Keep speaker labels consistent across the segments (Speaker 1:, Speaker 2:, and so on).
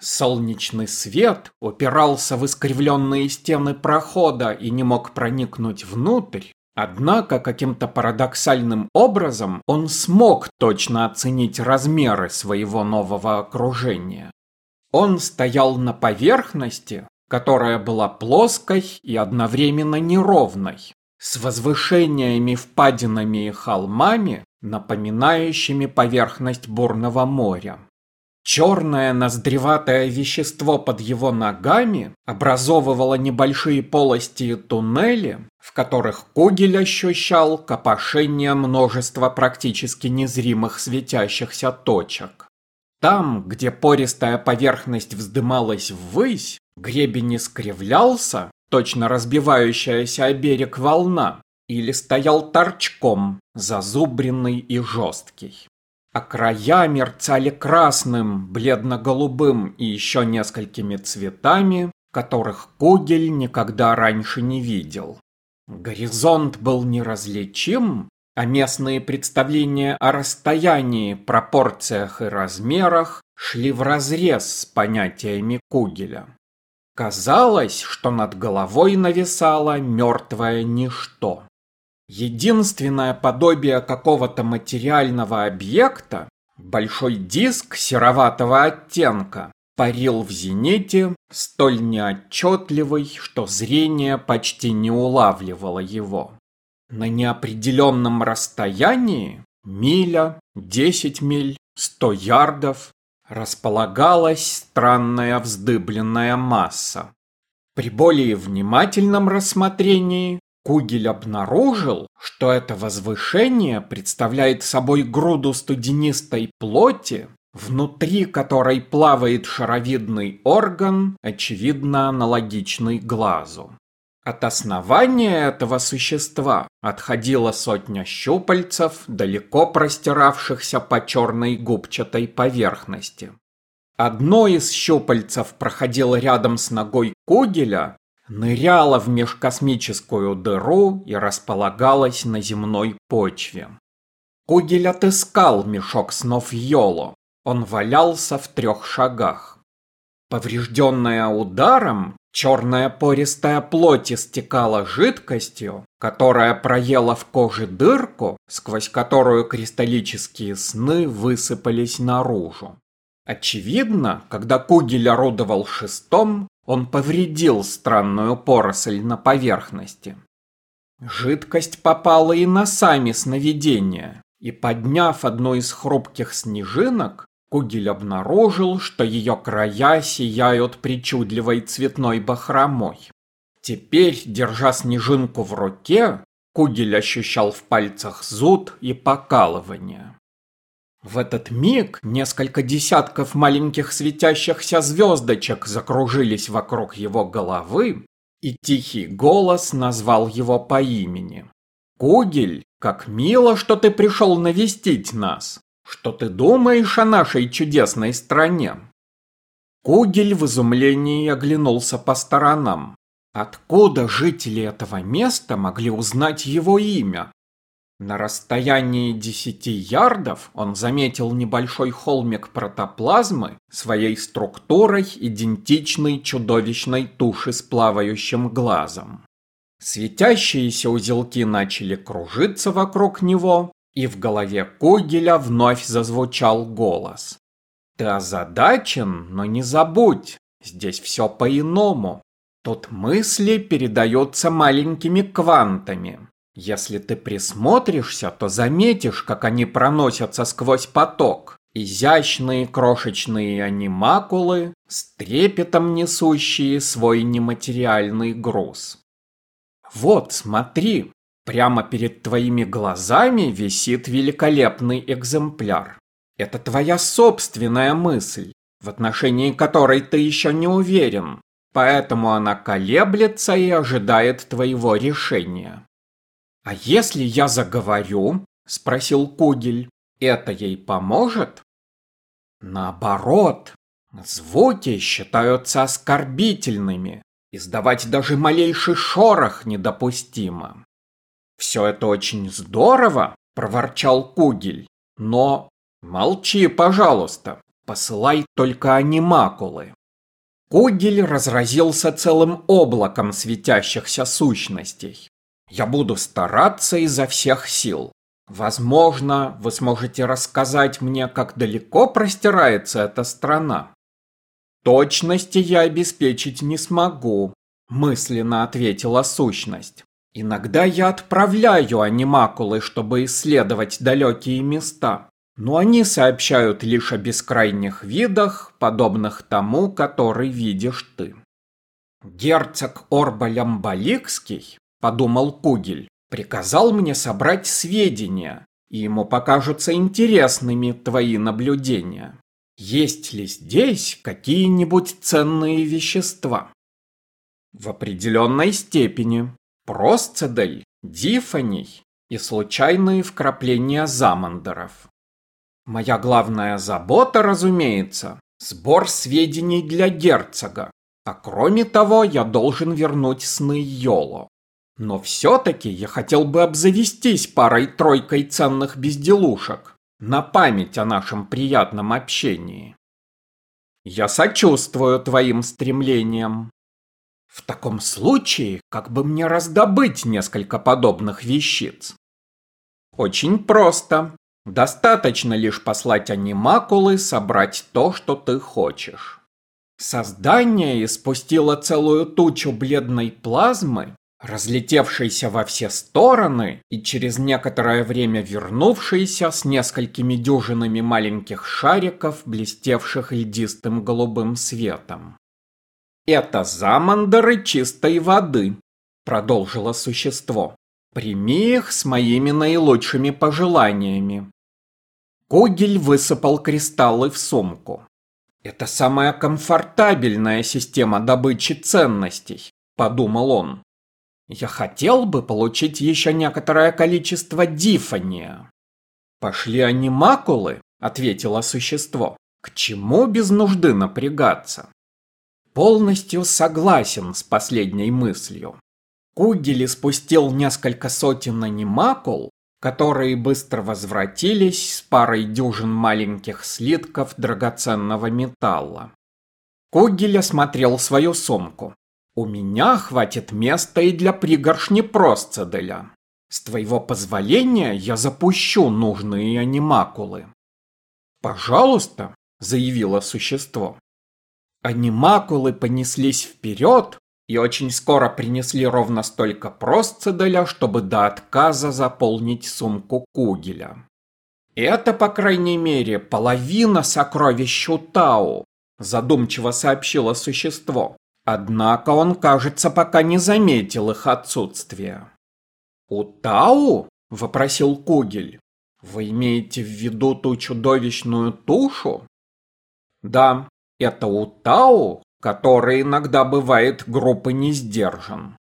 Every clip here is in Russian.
Speaker 1: Солнечный свет упирался в искривленные стены прохода и не мог проникнуть внутрь, однако каким-то парадоксальным образом он смог точно оценить размеры своего нового окружения. Он стоял на поверхности, которая была плоской и одновременно неровной, с возвышениями, впадинами и холмами, напоминающими поверхность бурного моря. Черное ноздреватое вещество под его ногами образовывало небольшие полости и туннели, в которых Кугель ощущал копошение множества практически незримых светящихся точек. Там, где пористая поверхность вздымалась ввысь, гребень искривлялся, точно разбивающаяся о берег волна, или стоял торчком, зазубренный и жесткий а края мерцали красным, бледно-голубым и еще несколькими цветами, которых Кугель никогда раньше не видел. Горизонт был неразличим, а местные представления о расстоянии, пропорциях и размерах шли вразрез с понятиями Кугеля. Казалось, что над головой нависало мертвое ничто. Единственное подобие какого-то материального объекта, большой диск сероватого оттенка, парил в зените, столь неотчетливый, что зрение почти не улавливало его. На неопределенном расстоянии, миля, десять миль, сто ярдов, располагалась странная вздыбленная масса. При более внимательном рассмотрении Кугель обнаружил, что это возвышение представляет собой груду студенистой плоти, внутри которой плавает шаровидный орган, очевидно аналогичный глазу. От основания этого существа отходила сотня щупальцев, далеко простиравшихся по черной губчатой поверхности. Одно из щупальцев проходило рядом с ногой Кугеля, ныряла в межкосмическую дыру и располагалась на земной почве. Кугель отыскал мешок снов Йоло. Он валялся в трех шагах. Поврежденная ударом, черная пористая плоть истекала жидкостью, которая проела в коже дырку, сквозь которую кристаллические сны высыпались наружу. Очевидно, когда Кугель орудовал шестом, он повредил странную поросль на поверхности. Жидкость попала и на сами сновидения, и подняв одну из хрупких снежинок, Кугель обнаружил, что ее края сияют причудливой цветной бахромой. Теперь, держа снежинку в руке, Кугель ощущал в пальцах зуд и покалывание. В этот миг несколько десятков маленьких светящихся звездочек закружились вокруг его головы, и тихий голос назвал его по имени. «Кугель, как мило, что ты пришел навестить нас! Что ты думаешь о нашей чудесной стране?» Кугель в изумлении оглянулся по сторонам. Откуда жители этого места могли узнать его имя? На расстоянии десяти ярдов он заметил небольшой холмик протоплазмы, своей структурой идентичной чудовищной туши с плавающим глазом. Светящиеся узелки начали кружиться вокруг него, и в голове Кугеля вновь зазвучал голос. «Ты озадачен, но не забудь, здесь все по-иному. Тут мысли передаются маленькими квантами, если ты присмотришься, то заметишь, как они проносятся сквозь поток. Изящные крошечные анимакулы, с трепетом несущие свой нематериальный груз. Вот, смотри, прямо перед твоими глазами висит великолепный экземпляр. Это твоя собственная мысль, в отношении которой ты еще не уверен, поэтому она колеблется и ожидает твоего решения. «А если я заговорю?» – спросил Кугель. «Это ей поможет?» «Наоборот, звуки считаются оскорбительными. Издавать даже малейший шорох недопустимо». «Все это очень здорово», – проворчал Кугель. «Но молчи, пожалуйста. посылай только анимакулы. Кугель разразился целым облаком светящихся сущностей. Я буду стараться изо всех сил. Возможно, вы сможете рассказать мне, как далеко простирается эта страна. Точности я обеспечить не смогу, мысленно ответила сущность. Иногда я отправляю анимакулы, чтобы исследовать далекие места, но они сообщают лишь о бескрайних видах, подобных тому, который видишь ты. Герцог Орбалямбаликский, подумал Кугель, приказал мне собрать сведения, и ему покажутся интересными твои наблюдения. Есть ли здесь какие-нибудь ценные вещества? В определенной степени. Просцедель, дифоний и случайные вкрапления замандеров. Моя главная забота, разумеется, сбор сведений для герцога. А кроме того, я должен вернуть сны Йоло. Но все-таки я хотел бы обзавестись парой-тройкой ценных безделушек на память о нашем приятном общении. Я сочувствую твоим стремлениям. В таком случае, как бы мне раздобыть несколько подобных вещиц? Очень просто. Достаточно лишь послать анимакулы собрать то, что ты хочешь. Создание испустило целую тучу бледной плазмы разлетевшийся во все стороны и через некоторое время вернувшийся с несколькими дюжинами маленьких шариков, блестевших льдистым голубым светом. «Это замандеры чистой воды», — продолжило существо. «Прими их с моими наилучшими пожеланиями». Кугель высыпал кристаллы в сумку. «Это самая комфортабельная система добычи ценностей», — подумал он. Я хотел бы получить еще некоторое количество дифония. Пошли анимакулы, ответило существо. К чему без нужды напрягаться? Полностью согласен с последней мыслью. Кугель спустил несколько сотен анимакул, которые быстро возвратились с парой дюжин маленьких слитков драгоценного металла. Кугель осмотрел свою сумку. У меня хватит места и для пригоршни Просцеделя. С твоего позволения я запущу нужные анимакулы. Пожалуйста, заявило существо. Анимакулы понеслись вперед и очень скоро принесли ровно столько Просцеделя, чтобы до отказа заполнить сумку Кугеля. Это, по крайней мере, половина сокровищ Тау, задумчиво сообщило существо. Однако он, кажется, пока не заметил их отсутствия. «У Тау?» – вопросил Кугель. «Вы имеете в виду ту чудовищную тушу?» «Да, это у Тау, который иногда бывает группы не сдержан».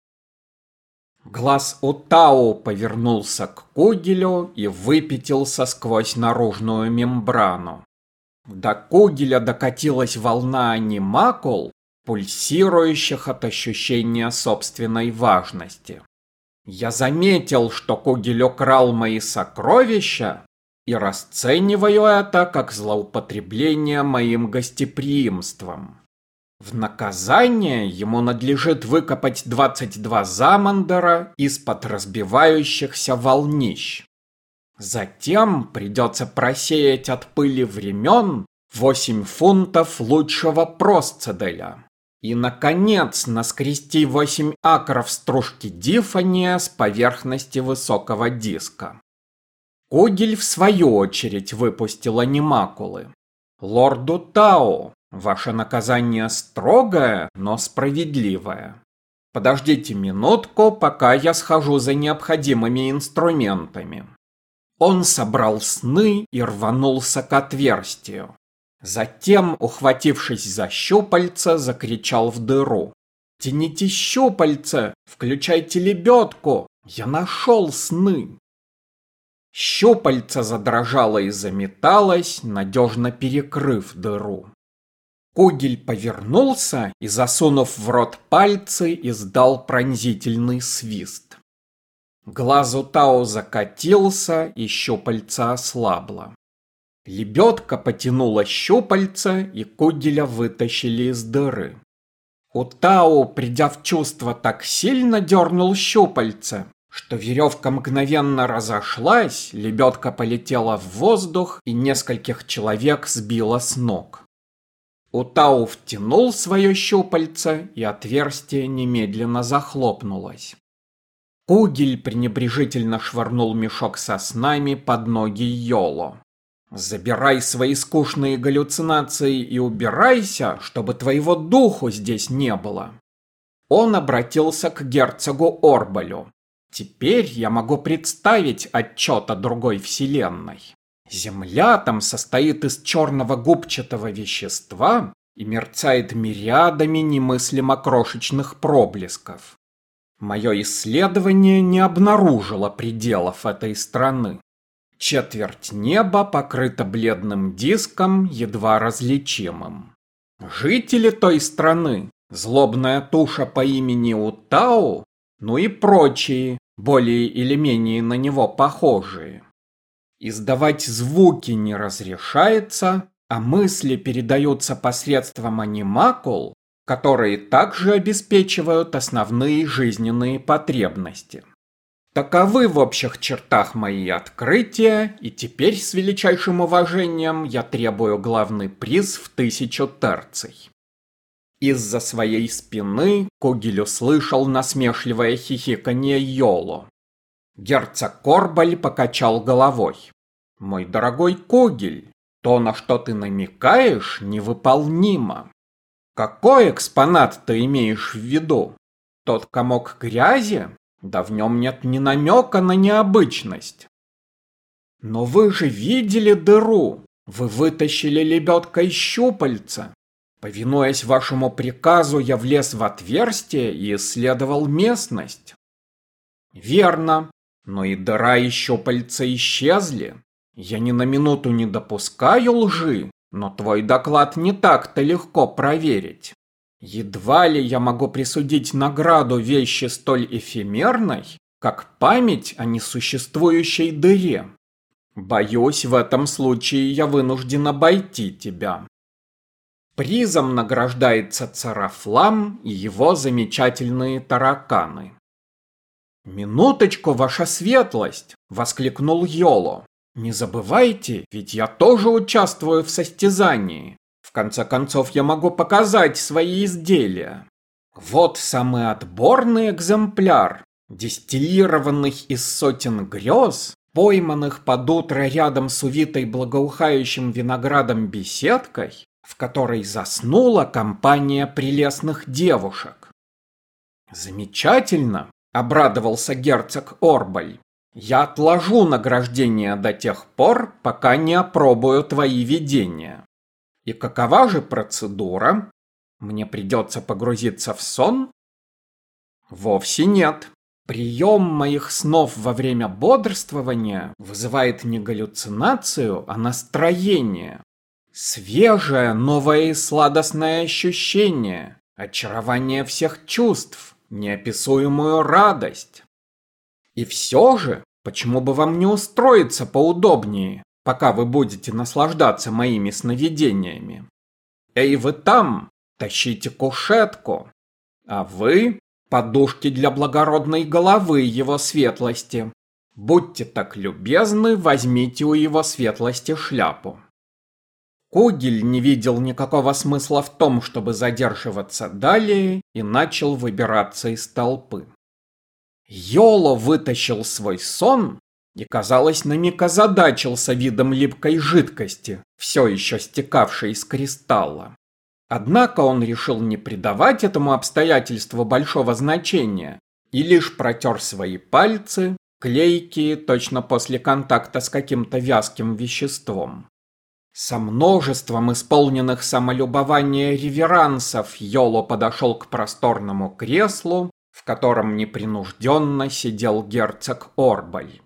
Speaker 1: Глаз у Тау повернулся к Кугелю и выпятился сквозь наружную мембрану. До Кугеля докатилась волна анимакул, пульсирующих от ощущения собственной важности. Я заметил, что Кугель украл мои сокровища и расцениваю это как злоупотребление моим гостеприимством. В наказание ему надлежит выкопать 22 замандера из-под разбивающихся волнищ. Затем придется просеять от пыли времен 8 фунтов лучшего просцеделя. И, наконец, наскрести 8 акров стружки дифония с поверхности высокого диска. Кугель, в свою очередь, выпустил анимакулы. Лорду Тао, ваше наказание строгое, но справедливое. Подождите минутку, пока я схожу за необходимыми инструментами. Он собрал сны и рванулся к отверстию. Затем, ухватившись за щупальца, закричал в дыру. «Тяните щупальца! Включайте лебедку! Я нашел сны!» Щупальца задрожало и заметалось, надежно перекрыв дыру. Кугель повернулся и, засунув в рот пальцы, издал пронзительный свист. Глазу Тао закатился, и щупальца ослабло. Лебедка потянула щупальца, и Кугеля вытащили из дыры. Утау, придя в чувство, так сильно дернул щупальца, что веревка мгновенно разошлась, лебедка полетела в воздух и нескольких человек сбила с ног. Утау втянул свое щупальце, и отверстие немедленно захлопнулось. Кугель пренебрежительно швырнул мешок со снами под ноги Йоло. Забирай свои скучные галлюцинации и убирайся, чтобы твоего духу здесь не было. Он обратился к герцогу Орбалю. Теперь я могу представить отчет о другой вселенной. Земля там состоит из черного губчатого вещества и мерцает мириадами немыслимо крошечных проблесков. Мое исследование не обнаружило пределов этой страны. Четверть неба покрыта бледным диском, едва различимым. Жители той страны, злобная туша по имени Утау, ну и прочие, более или менее на него похожие. Издавать звуки не разрешается, а мысли передаются посредством анимакул, которые также обеспечивают основные жизненные потребности. Таковы в общих чертах мои открытия, и теперь с величайшим уважением я требую главный приз в тысячу терций. Из-за своей спины Кугель услышал насмешливое хихиканье Йоло. Герцог Корбаль покачал головой. «Мой дорогой Кугель, то, на что ты намекаешь, невыполнимо. Какой экспонат ты имеешь в виду? Тот комок грязи? Да в нем нет ни намека на необычность. Но вы же видели дыру. Вы вытащили лебедкой щупальца. Повинуясь вашему приказу, я влез в отверстие и исследовал местность. Верно, но и дыра и щупальца исчезли. Я ни на минуту не допускаю лжи, но твой доклад не так-то легко проверить. Едва ли я могу присудить награду вещи столь эфемерной, как память о несуществующей дыре. Боюсь, в этом случае я вынужден обойти тебя. Призом награждается Царафлам и его замечательные тараканы. «Минуточку, ваша светлость!» — воскликнул Йоло. «Не забывайте, ведь я тоже участвую в состязании конце концов, я могу показать свои изделия. Вот самый отборный экземпляр, дистиллированный из сотен грез, пойманных под утро рядом с увитой благоухающим виноградом беседкой, в которой заснула компания прелестных девушек. «Замечательно!» — обрадовался герцог Орбаль. «Я отложу награждение до тех пор, пока не опробую твои видения». И какова же процедура? Мне придется погрузиться в сон? Вовсе нет. Прием моих снов во время бодрствования вызывает не галлюцинацию, а настроение. Свежее, новое и сладостное ощущение, очарование всех чувств, неописуемую радость. И все же, почему бы вам не устроиться поудобнее? Пока вы будете наслаждаться моими сновидениями. Эй, вы там, тащите кушетку, а вы – подушки для благородной головы его светлости. Будьте так любезны, возьмите у его светлости шляпу. Кугель не видел никакого смысла в том, чтобы задерживаться далее, и начал выбираться из толпы. Йоло вытащил свой сон и, казалось, на миг озадачился видом липкой жидкости, все еще стекавшей из кристалла. Однако он решил не придавать этому обстоятельству большого значения и лишь протер свои пальцы, клейкие точно после контакта с каким-то вязким веществом. Со множеством исполненных самолюбования реверансов Йоло подошел к просторному креслу, в котором непринужденно сидел герцог Орбаль.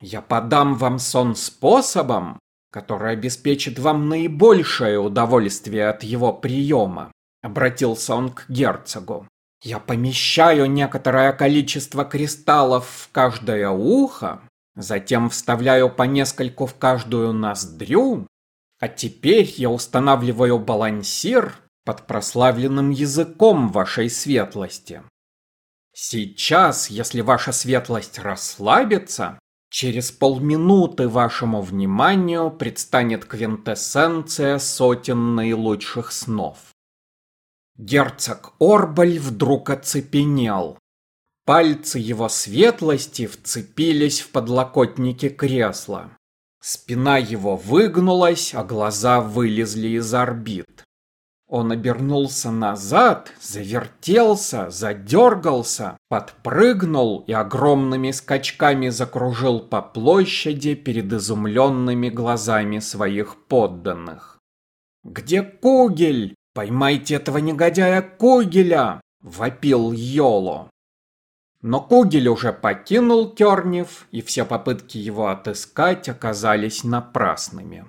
Speaker 1: Я подам вам сон способом, который обеспечит вам наибольшее удовольствие от его приема, обратился он к герцогу. Я помещаю некоторое количество кристаллов в каждое ухо, затем вставляю по нескольку в каждую ноздрю, а теперь я устанавливаю балансир под прославленным языком вашей светлости. Сейчас, если ваша светлость расслабится, через полминуты вашему вниманию предстанет квинтэссенция сотен наилучших снов. Герцог Орбаль вдруг оцепенел. Пальцы его светлости вцепились в подлокотники кресла. Спина его выгнулась, а глаза вылезли из орбит. Он обернулся назад, завертелся, задергался, подпрыгнул и огромными скачками закружил по площади перед изумленными глазами своих подданных. «Где Кугель? Поймайте этого негодяя Кугеля!» — вопил Йоло. Но Кугель уже покинул Тернев, и все попытки его отыскать оказались напрасными.